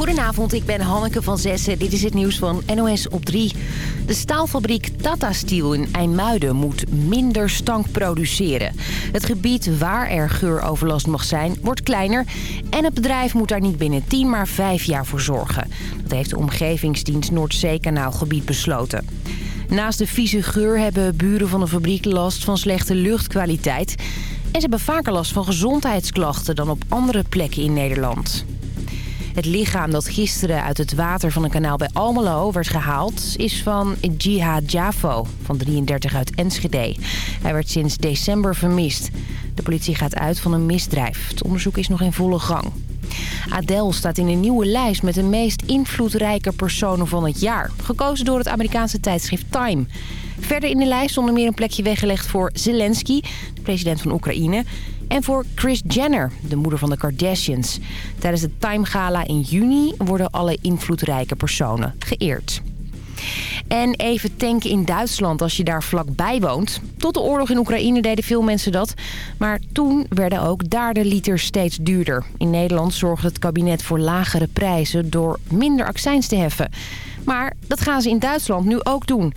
Goedenavond, ik ben Hanneke van Zessen. Dit is het nieuws van NOS op 3. De staalfabriek Tata Steel in IJmuiden moet minder stank produceren. Het gebied waar er geuroverlast mag zijn, wordt kleiner... en het bedrijf moet daar niet binnen 10, maar 5 jaar voor zorgen. Dat heeft de Omgevingsdienst Noordzeekanaalgebied besloten. Naast de vieze geur hebben buren van de fabriek last van slechte luchtkwaliteit... en ze hebben vaker last van gezondheidsklachten dan op andere plekken in Nederland. Het lichaam dat gisteren uit het water van een kanaal bij Almelo werd gehaald... is van Jihad Javo, van 33 uit Enschede. Hij werd sinds december vermist. De politie gaat uit van een misdrijf. Het onderzoek is nog in volle gang. Adele staat in een nieuwe lijst met de meest invloedrijke personen van het jaar. Gekozen door het Amerikaanse tijdschrift Time. Verder in de lijst onder meer een plekje weggelegd voor Zelensky, de president van Oekraïne... en voor Kris Jenner, de moeder van de Kardashians. Tijdens het Time Gala in juni worden alle invloedrijke personen geëerd. En even tanken in Duitsland als je daar vlakbij woont. Tot de oorlog in Oekraïne deden veel mensen dat. Maar toen werden ook daar de liters steeds duurder. In Nederland zorgde het kabinet voor lagere prijzen door minder accijns te heffen. Maar dat gaan ze in Duitsland nu ook doen.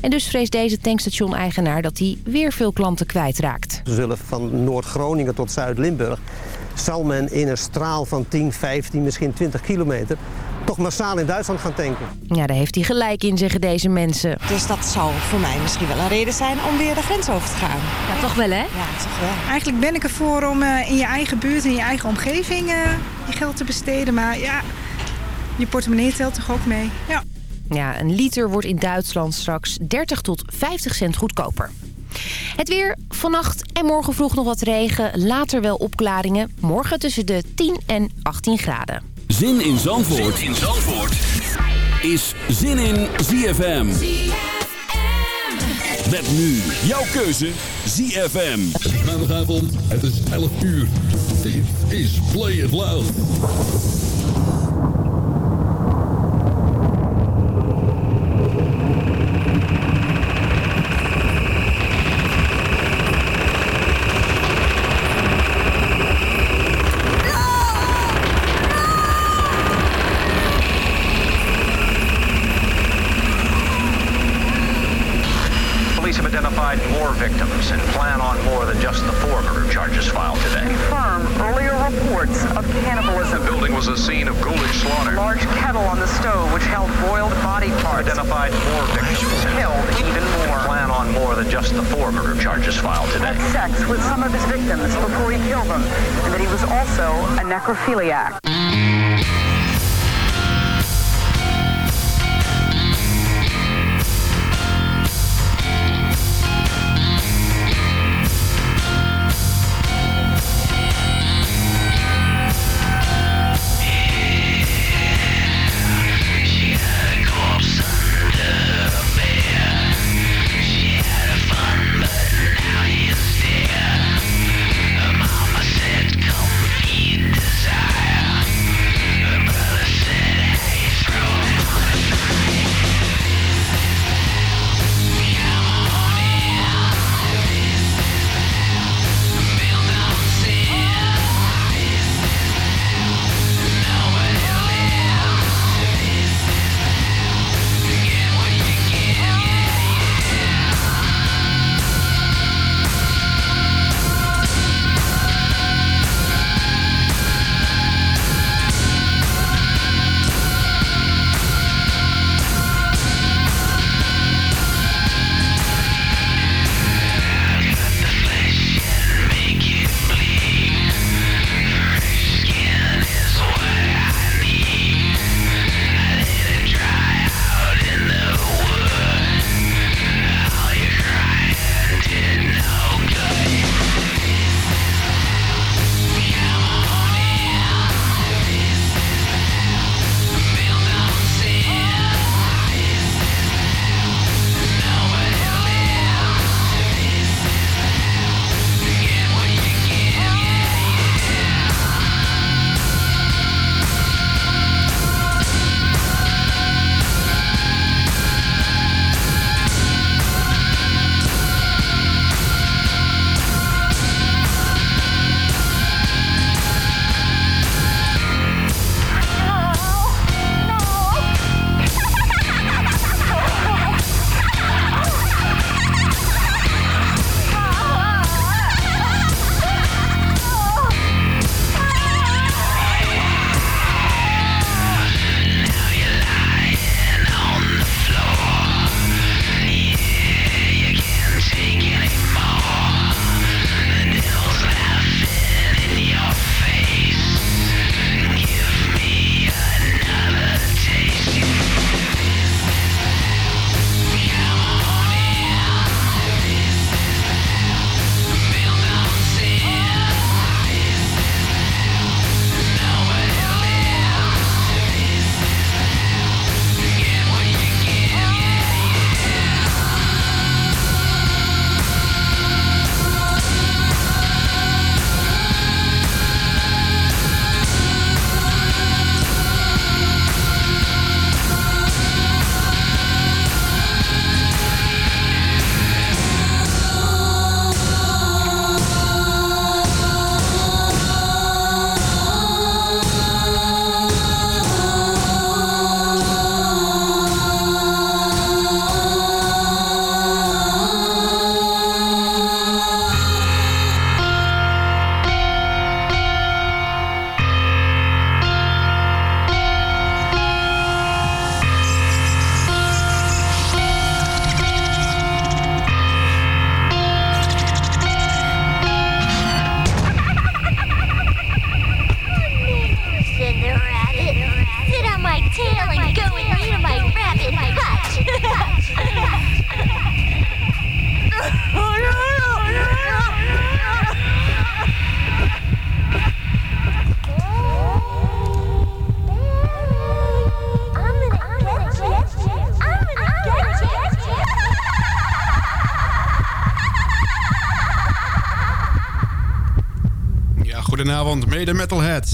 En dus vreest deze tankstation-eigenaar dat hij weer veel klanten kwijtraakt. We zullen van Noord-Groningen tot Zuid-Limburg... zal men in een straal van 10, 15, misschien 20 kilometer... toch massaal in Duitsland gaan tanken. Ja, daar heeft hij gelijk in, zeggen deze mensen. Dus dat zou voor mij misschien wel een reden zijn om weer de grens over te gaan. Ja, toch wel hè? Ja, toch wel. Eigenlijk ben ik ervoor om uh, in je eigen buurt, in je eigen omgeving uh, je geld te besteden. Maar ja, je portemonnee telt toch ook mee. Ja. Ja, een liter wordt in Duitsland straks 30 tot 50 cent goedkoper. Het weer, vannacht en morgen vroeg nog wat regen. Later wel opklaringen. Morgen tussen de 10 en 18 graden. Zin in Zandvoort, zin in Zandvoort. is Zin in ZFM. Met nu jouw keuze ZFM. Maandagavond, het is 11 uur. Dit is Play It Loud.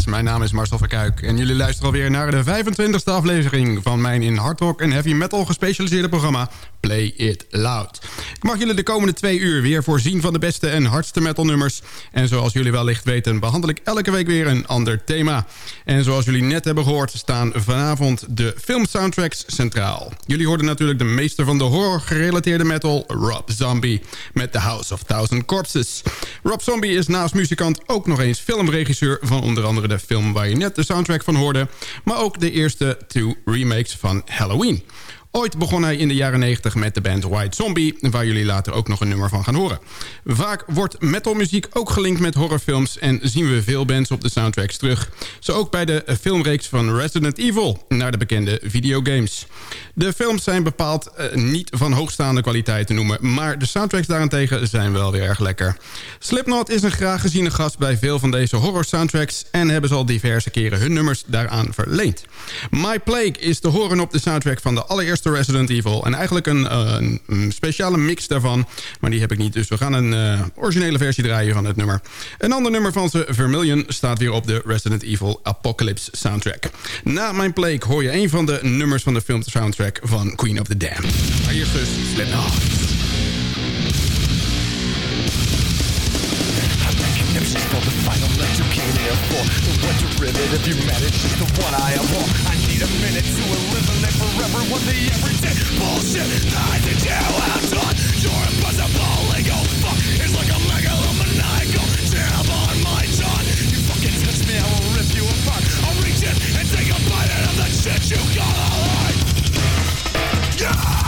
Mijn naam is Marcel Verkuik en jullie luisteren alweer naar de 25e aflevering... van mijn in hard rock en heavy metal gespecialiseerde programma Play It Loud. Mag jullie de komende twee uur weer voorzien van de beste en hardste metalnummers. En zoals jullie wellicht weten behandel ik elke week weer een ander thema. En zoals jullie net hebben gehoord staan vanavond de filmsoundtracks centraal. Jullie hoorden natuurlijk de meester van de horror-gerelateerde metal, Rob Zombie... met The House of Thousand Corpses. Rob Zombie is naast muzikant ook nog eens filmregisseur... van onder andere de film waar je net de soundtrack van hoorde... maar ook de eerste two remakes van Halloween. Ooit begon hij in de jaren 90 met de band White Zombie... waar jullie later ook nog een nummer van gaan horen. Vaak wordt metalmuziek ook gelinkt met horrorfilms... en zien we veel bands op de soundtracks terug. Zo ook bij de filmreeks van Resident Evil... naar de bekende videogames. De films zijn bepaald uh, niet van hoogstaande kwaliteit te noemen... maar de soundtracks daarentegen zijn wel weer erg lekker. Slipknot is een graag geziene gast bij veel van deze horror soundtracks... en hebben ze al diverse keren hun nummers daaraan verleend. My Plague is te horen op de soundtrack van de allereerste Resident Evil. En eigenlijk een, uh, een, speciale mix daarvan. Maar die heb ik niet, dus we gaan een uh, originele versie draaien van het nummer. Een ander nummer van ze, Vermilion, staat weer op de Resident Evil Apocalypse soundtrack. Na mijn play hoor je een van de nummers van de film soundtrack van Queen of the Damned. Maar hier dus for the final for The you manage is the one I am on I need a minute to eliminate forever what the everyday bullshit that did. You have done. Your impossible ego fuck is like a megalomaniacal jam on my tongue You fucking touch me, I will rip you apart. I'll reach in and take a bite out of the shit you call a life Yeah!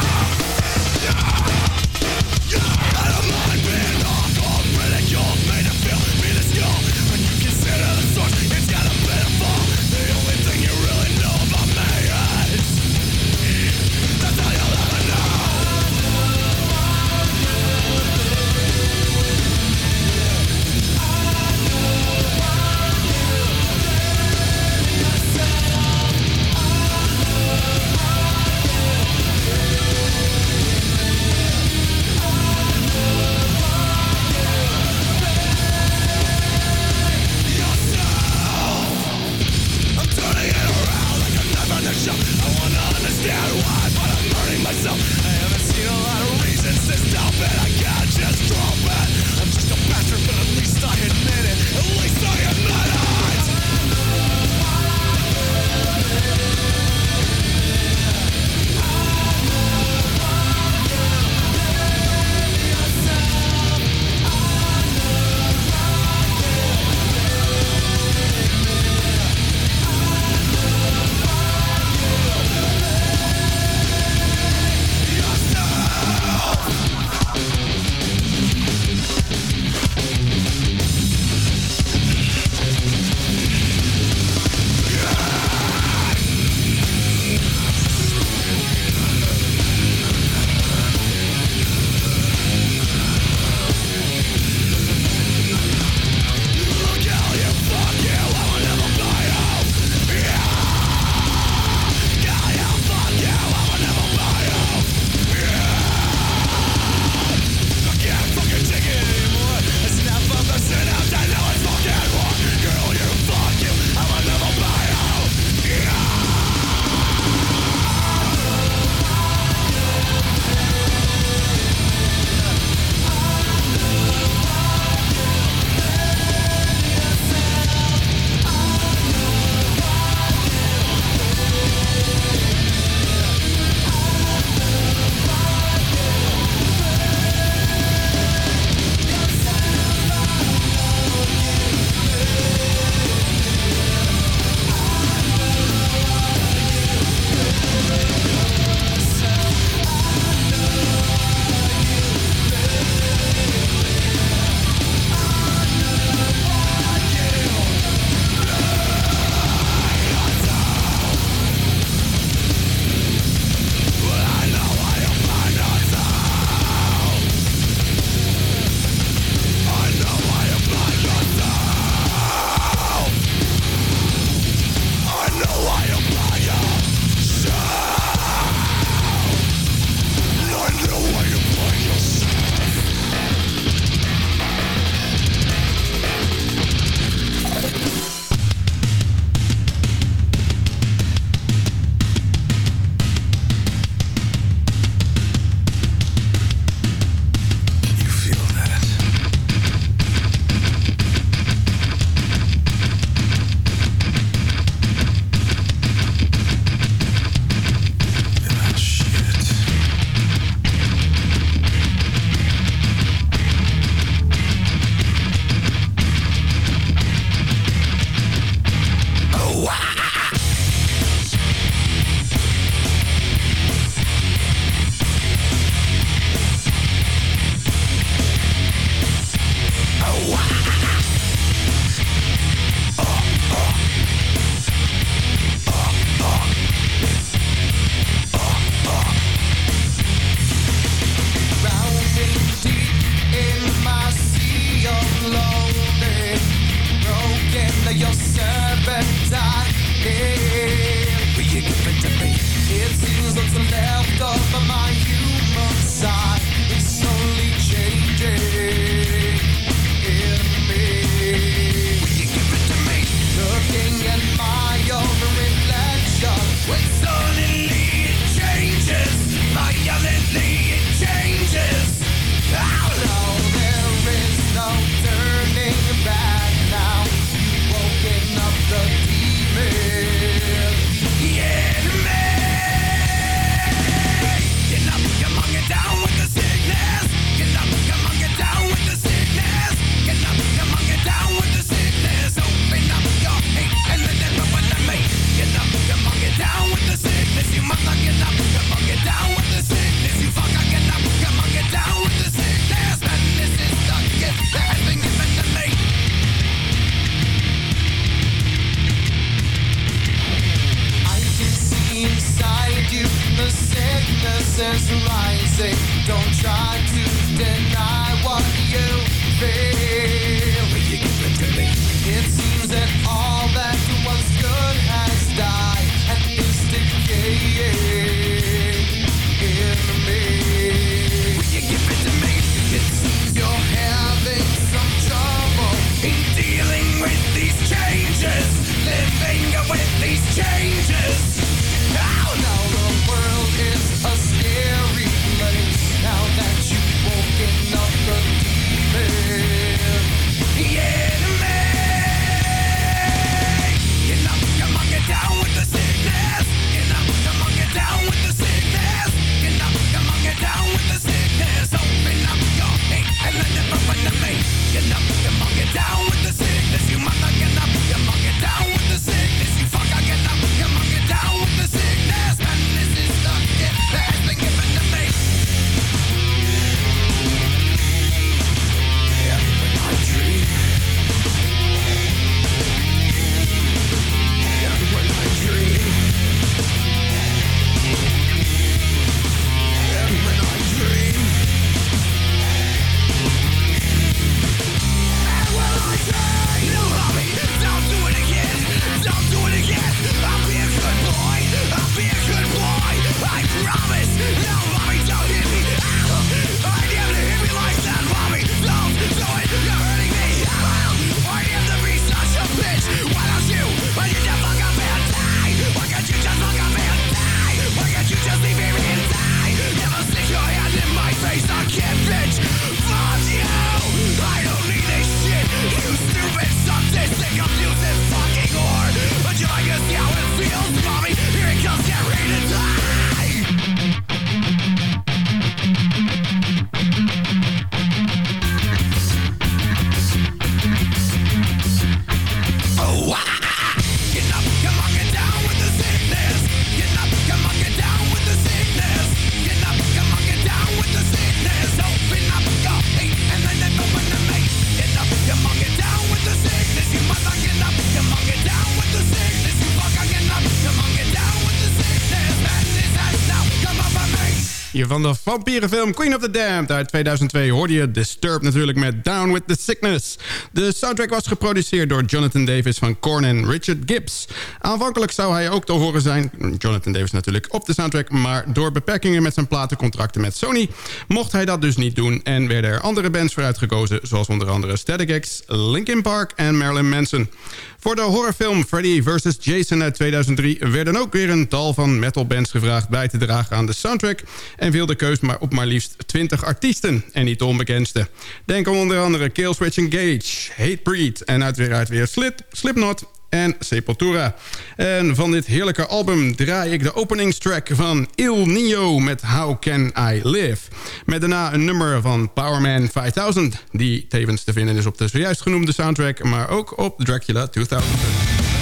maandag vampierenfilm Queen of the Damned uit 2002... hoorde je Disturbed natuurlijk met Down with the Sickness. De soundtrack was geproduceerd door Jonathan Davis van Korn en Richard Gibbs. Aanvankelijk zou hij ook te horen zijn, Jonathan Davis natuurlijk, op de soundtrack... maar door beperkingen met zijn platencontracten met Sony... mocht hij dat dus niet doen en werden er andere bands voor uitgekozen... zoals onder andere Static X, Linkin Park en Marilyn Manson. Voor de horrorfilm Freddy vs. Jason uit 2003... werden ook weer een tal van metalbands gevraagd bij te dragen aan de soundtrack... en viel de keuze maar op maar liefst 20 artiesten en niet de onbekendste. Denk aan onder andere Killswitch Engage, Hatebreed en uiteraard weer Slit, Slipknot en Sepultura. En van dit heerlijke album draai ik de openingstrack van Il Nio met How Can I Live. Met daarna een nummer van Powerman 5000... die tevens te vinden is op de zojuist genoemde soundtrack... maar ook op Dracula 2000.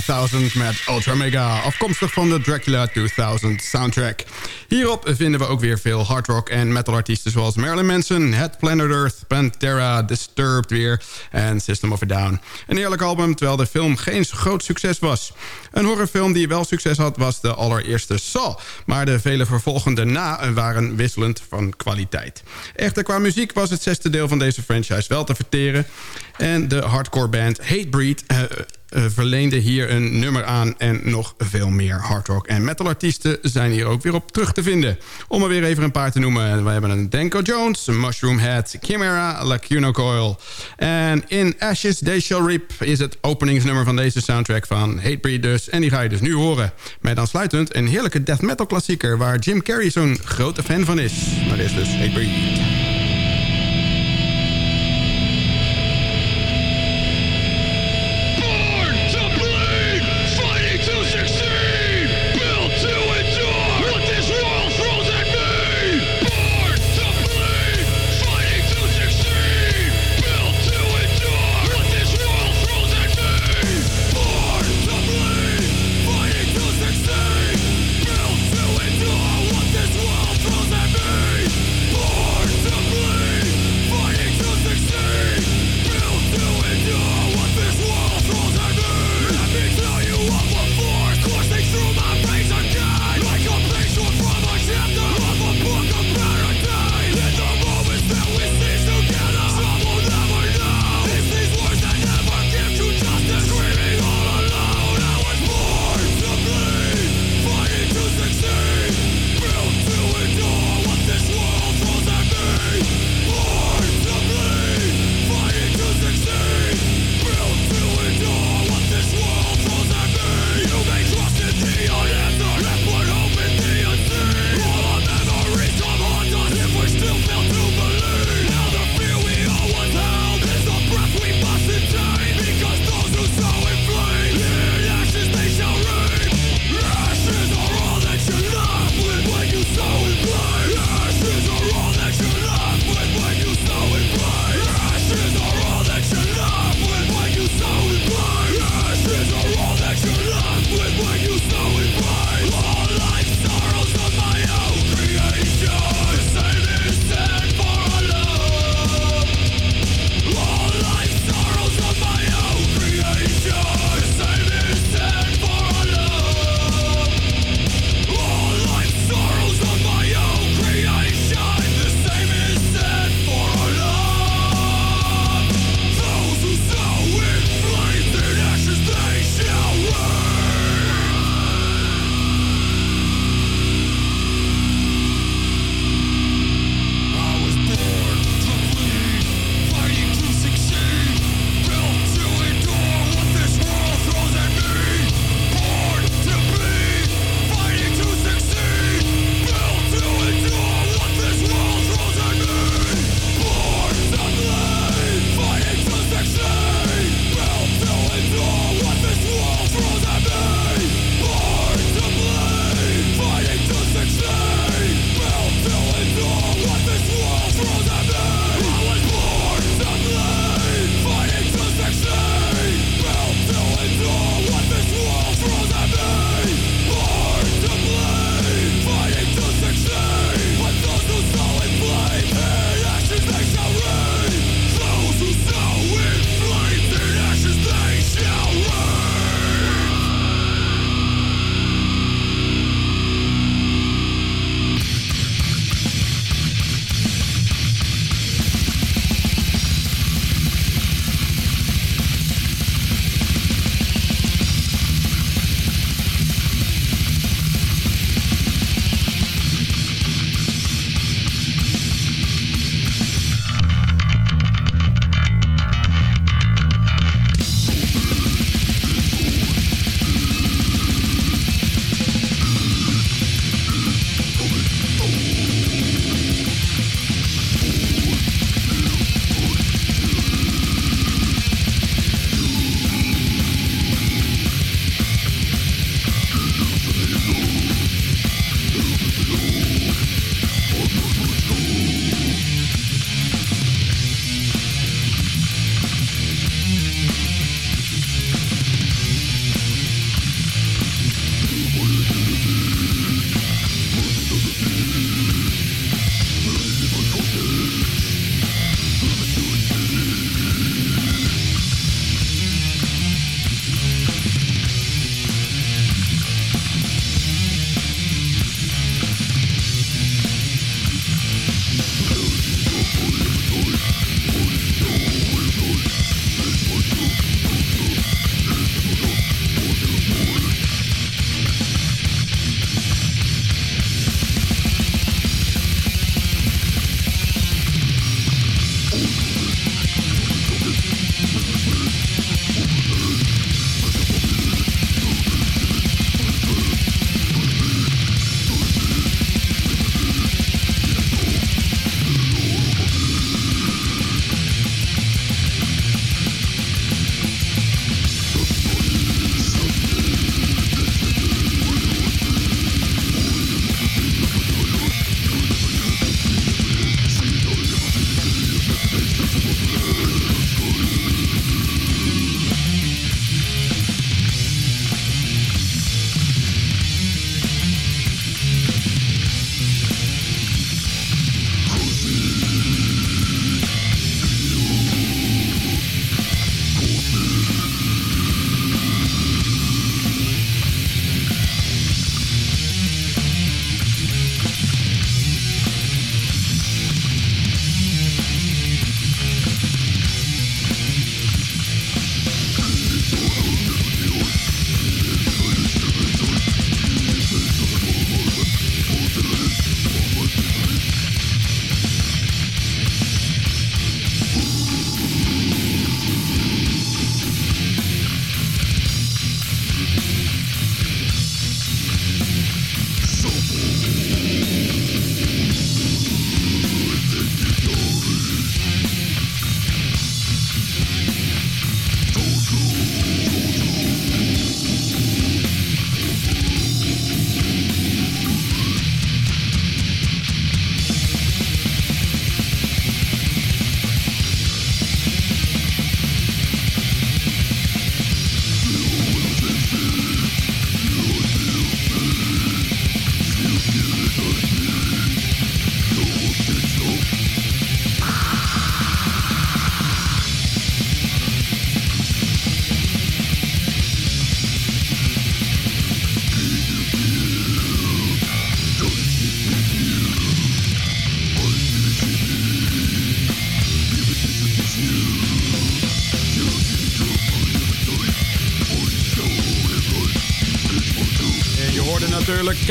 5000 met Ultra Mega, afkomstig van de Dracula 2000 soundtrack. Hierop vinden we ook weer veel hard rock en metal artiesten zoals Marilyn Manson, Head Planet Earth, Pantera, Disturbed weer en System of a Down. Een eerlijk album, terwijl de film geen groot succes was. Een horrorfilm die wel succes had was de allereerste Saw, maar de vele vervolgende na waren wisselend van kwaliteit. Echter qua muziek was het zesde deel van deze franchise wel te verteren en de hardcore band Hatebreed eh, verleende hier een nummer aan... en nog veel meer hardrock en metalartiesten zijn hier ook weer op terug te vinden. Om er weer even een paar te noemen. We hebben een Danko Jones, Mushroom Head, Chimera, Lacuna Coil. En In Ashes They Shall Reap is het openingsnummer van deze soundtrack van Hatebreed dus. En die ga je dus nu horen. Met aansluitend een heerlijke death metal klassieker... waar Jim Carrey zo'n grote fan van is. Maar dit is dus Hatebreed.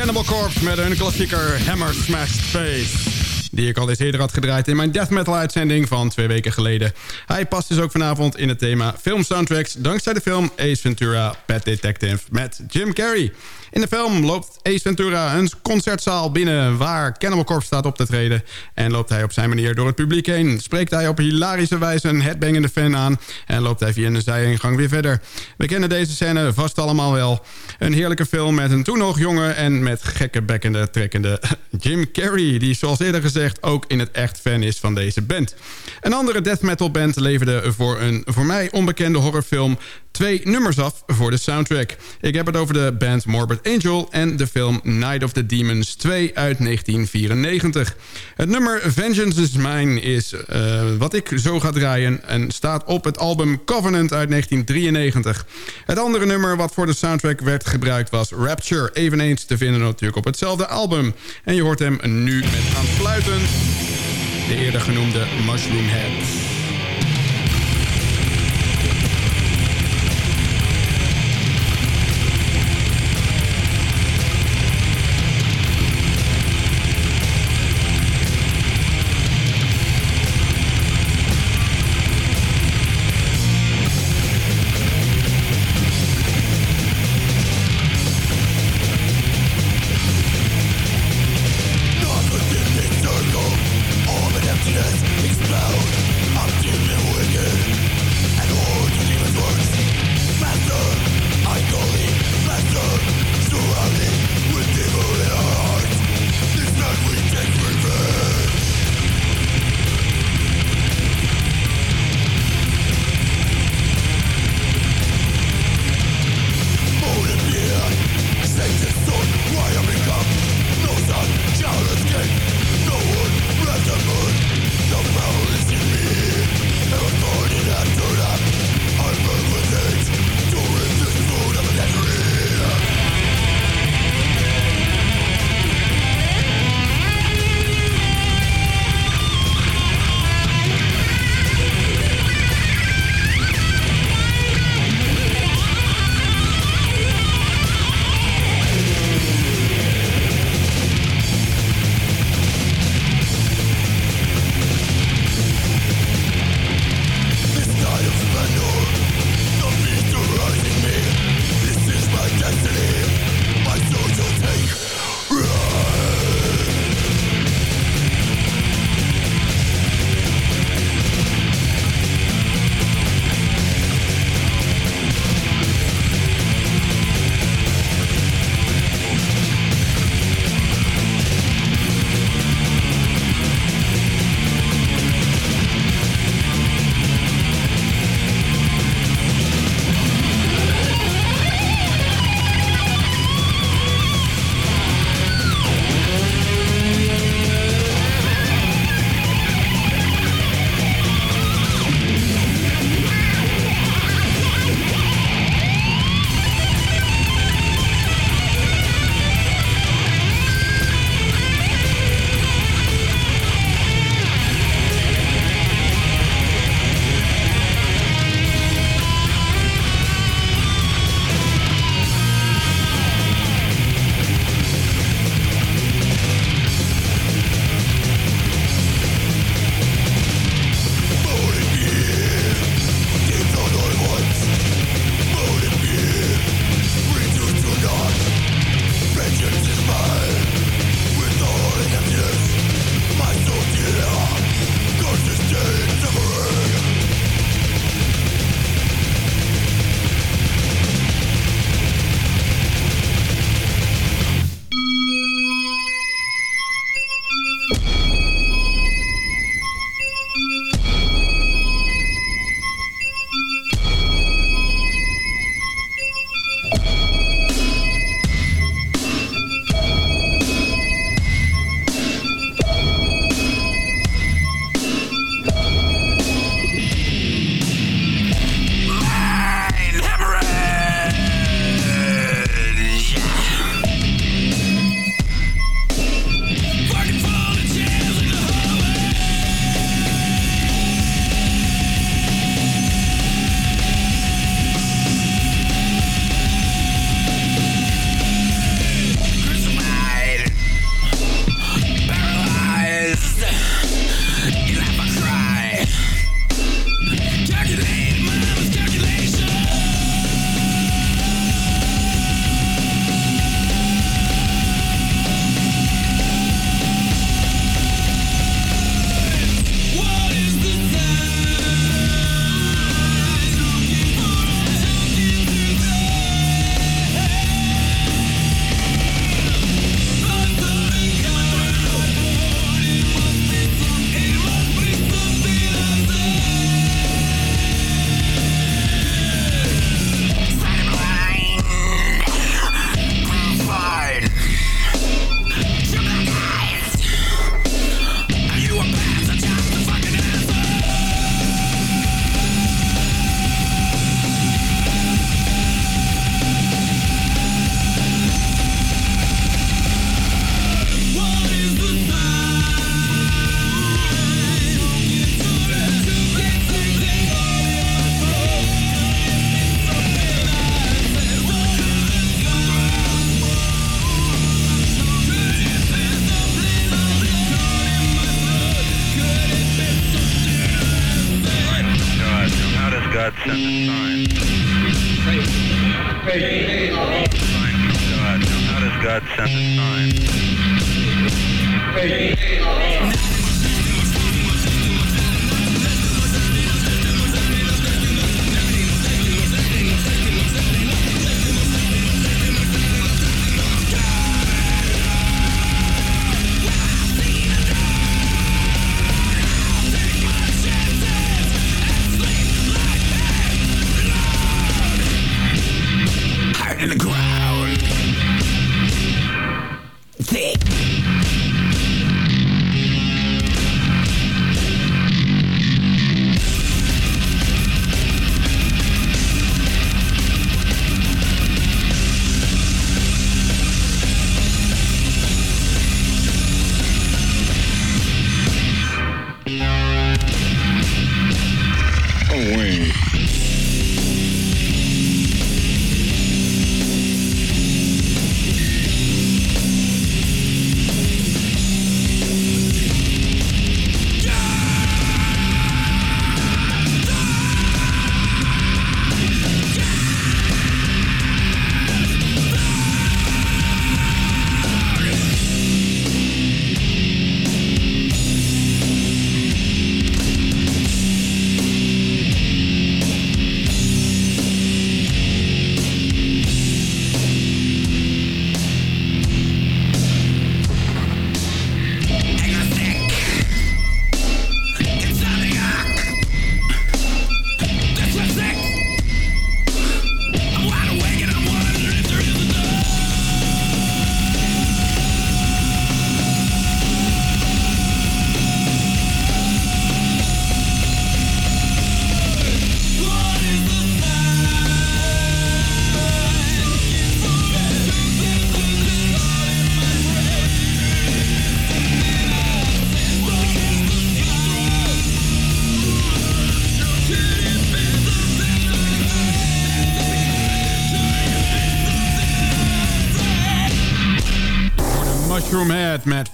Cannibal Corpse met hun klassieker Hammer Smashed Face. Die ik al eens eerder had gedraaid in mijn death metal uitzending van twee weken geleden. Hij past dus ook vanavond in het thema film soundtracks... dankzij de film Ace Ventura Pet Detective met Jim Carrey. In de film loopt Ace Ventura een concertzaal binnen... waar Cannibal Corpse staat op te treden. En loopt hij op zijn manier door het publiek heen. Spreekt hij op hilarische wijze een headbangende fan aan... en loopt hij via een zijingang weer verder. We kennen deze scène vast allemaal wel. Een heerlijke film met een toen nog jonge en met gekke bekkende trekkende Jim Carrey... die zoals eerder gezegd ook in het echt fan is van deze band. Een andere death metal band leverde voor een voor mij onbekende horrorfilm twee nummers af voor de soundtrack. Ik heb het over de band Morbid Angel en de film Night of the Demons 2 uit 1994. Het nummer Vengeance is Mine is eh, wat ik zo ga draaien... en staat op het album Covenant uit 1993. Het andere nummer wat voor de soundtrack werd gebruikt was Rapture... eveneens te vinden natuurlijk op hetzelfde album. En je hoort hem nu met aansluitend de eerder genoemde Mushroom Head.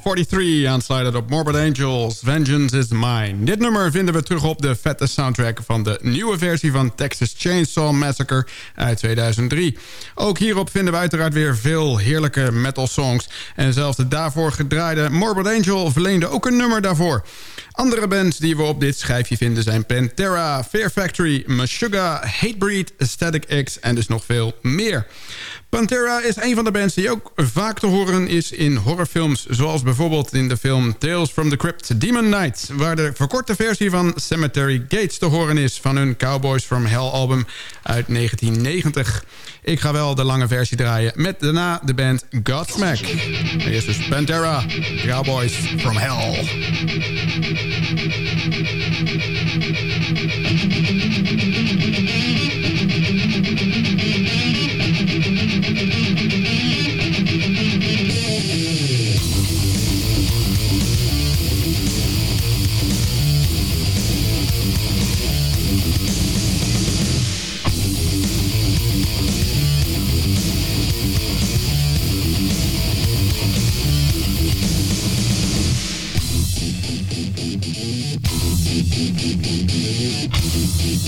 43 aansluitend op Morbid Angels. Vengeance is Mine. Dit nummer vinden we terug op de vette soundtrack van de nieuwe versie van Texas Chainsaw Massacre uit 2003. Ook hierop vinden we uiteraard weer veel heerlijke metal songs. En zelfs de daarvoor gedraaide Morbid Angel verleende ook een nummer daarvoor. Andere bands die we op dit schijfje vinden zijn Pantera, Fear Factory, Meshuggah, Hatebreed, Static X en dus nog veel meer. Pantera is een van de bands die ook vaak te horen is in horrorfilms... zoals bijvoorbeeld in de film Tales from the Crypt Demon Knight... waar de verkorte versie van Cemetery Gates te horen is... van hun Cowboys from Hell album uit 1990. Ik ga wel de lange versie draaien met daarna de band Godsmack. Eerst dus Pantera, Cowboys from Hell.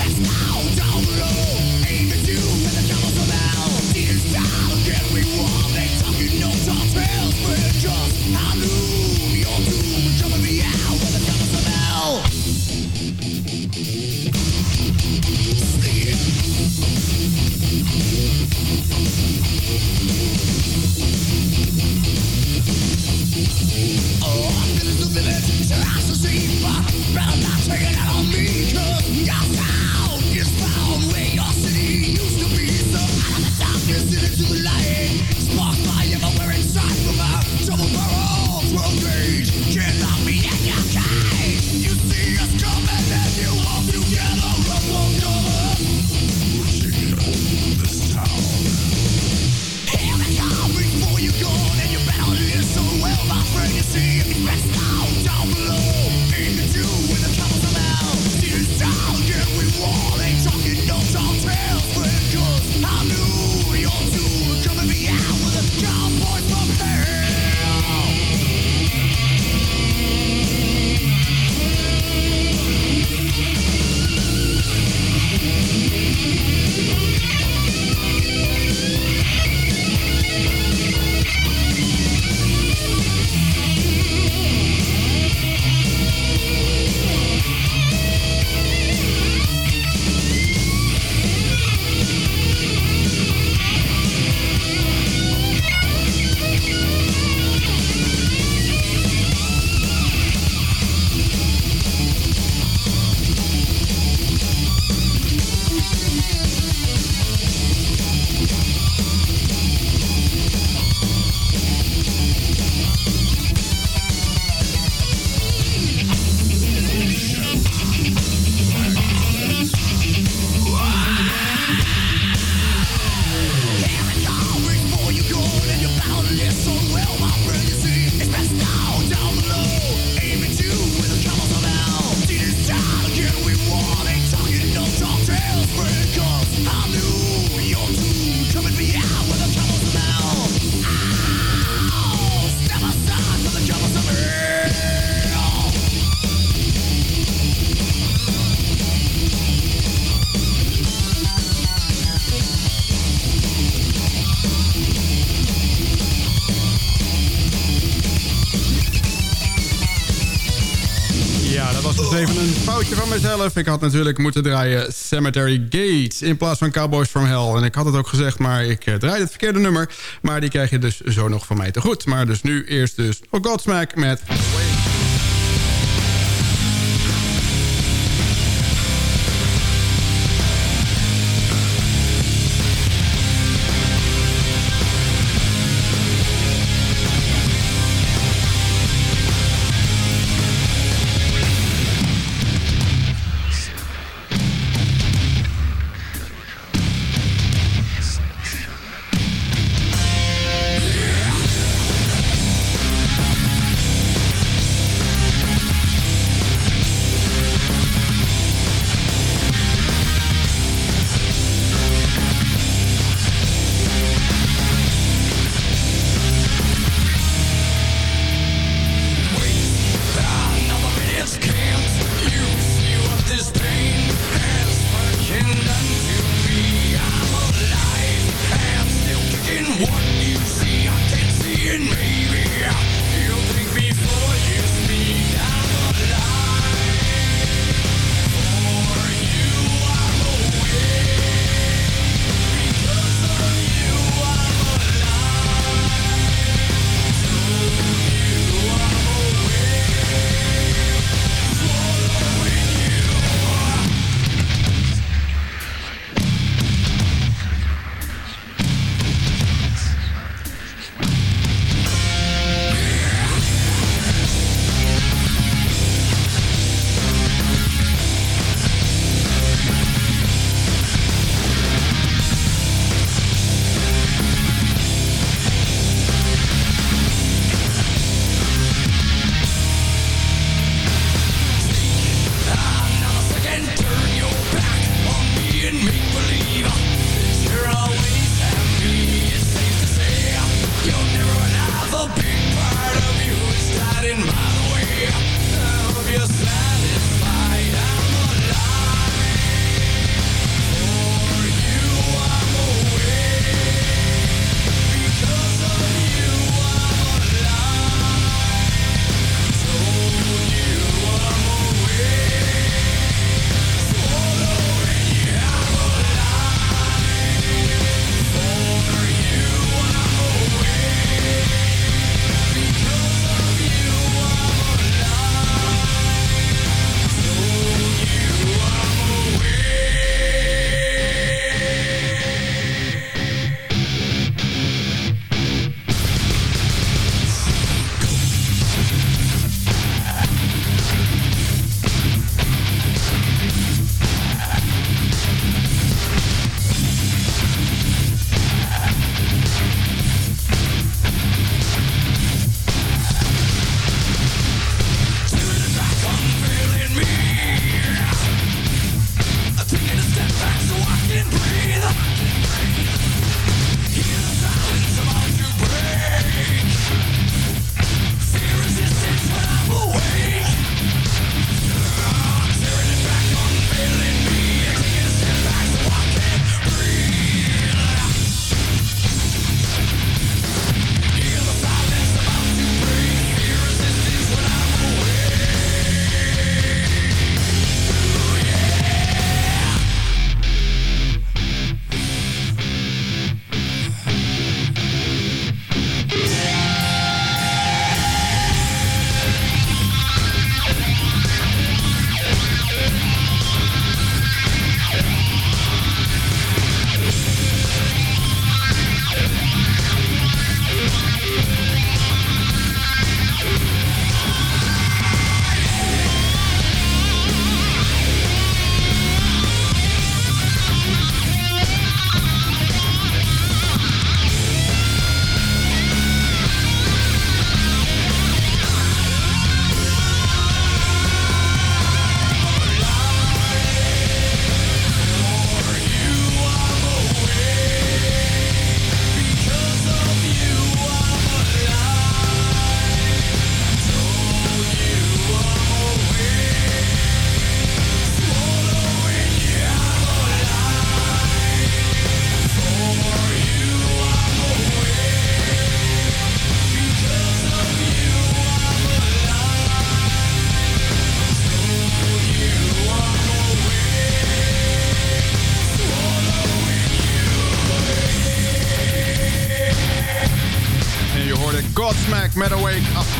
Let's go. Ik had natuurlijk moeten draaien Cemetery Gates in plaats van Cowboys from Hell. En ik had het ook gezegd, maar ik uh, draaide het verkeerde nummer. Maar die krijg je dus zo nog van mij te goed. Maar dus nu eerst dus Godsmack met...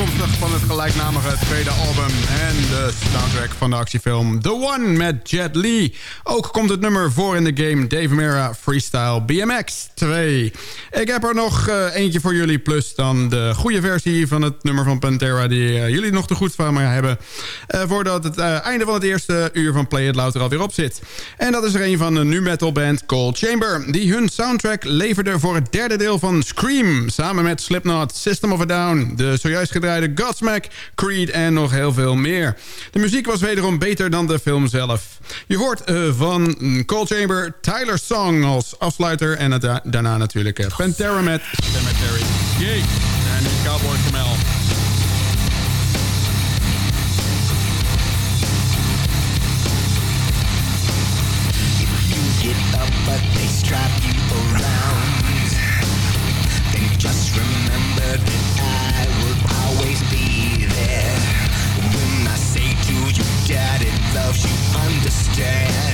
van het gelijknamige tweede album en de soundtrack van de actiefilm The One met Jet Li. Ook komt het nummer voor in de game Dave Mera Freestyle BMX 2. Ik heb er nog uh, eentje voor jullie, plus dan de goede versie van het nummer van Pantera die uh, jullie nog te goed van mij hebben. Uh, voordat het einde van het eerste uur van Play It Loud er alweer op zit. En dat is er een van de nu metal band Cold Chamber, die hun soundtrack leverde voor het derde deel van Scream, samen met Slipknot, System of a Down, de zojuist gedraaide Godsmack, Creed en nog heel veel meer. De muziek was wederom beter dan de film zelf. Je hoort uh, van Cold Chamber Tyler's Song als afsluiter en daarna natuurlijk uh, Pantera met Cemetery Gate en. Yeah.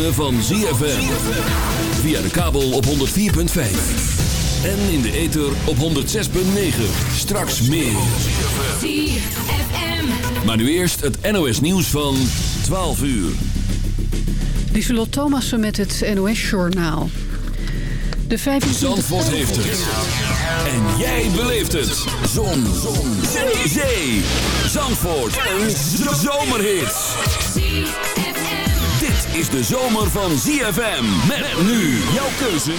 Ritme van ZFM. Via de kabel op 104.5. En in de ether op 106.9. Straks meer. Maar nu eerst het NOS nieuws van 12 uur. Lieselot Thomassen met het NOS-journaal. De 25... Zandvoort heeft het. En jij beleeft het. Zon. Zon. Zee. Zee. Zandvoort. Een zomerhit. Is de zomer van ZFM. Met nu jouw keuze.